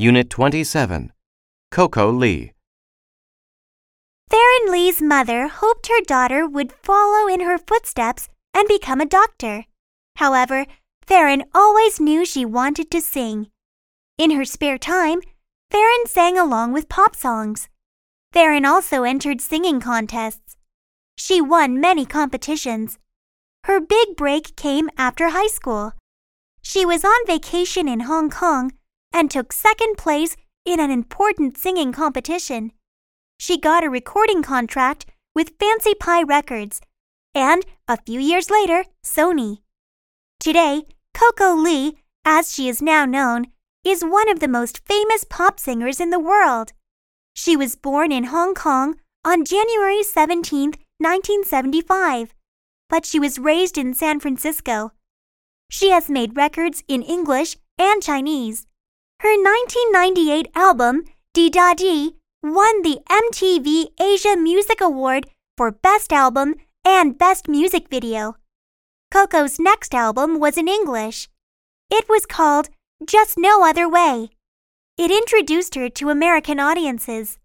Unit 27. Coco Lee. Ferren Lee's mother hoped her daughter would follow in her footsteps and become a doctor. However, Ferren always knew she wanted to sing. In her spare time, Ferren sang along with pop songs. Ferren also entered singing contests. She won many competitions. Her big break came after high school. She was on vacation in Hong Kong and took second place in an important singing competition. She got a recording contract with Fancy Pie Records and, a few years later, Sony. Today, Coco Lee, as she is now known, is one of the most famous pop singers in the world. She was born in Hong Kong on January 17, 1975, but she was raised in San Francisco. She has made records in English and Chinese. Her 1998 album, Di Da Di, won the MTV Asia Music Award for Best Album and Best Music Video. Coco's next album was in English. It was called Just No Other Way. It introduced her to American audiences.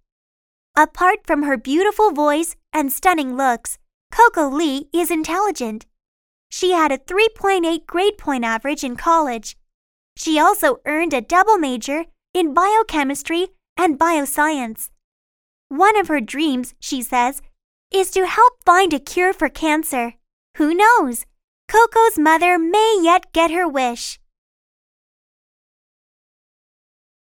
Apart from her beautiful voice and stunning looks, Coco Lee is intelligent. She had a 3.8 grade point average in college. She also earned a double major in biochemistry and bioscience. One of her dreams, she says, is to help find a cure for cancer. Who knows? Coco's mother may yet get her wish.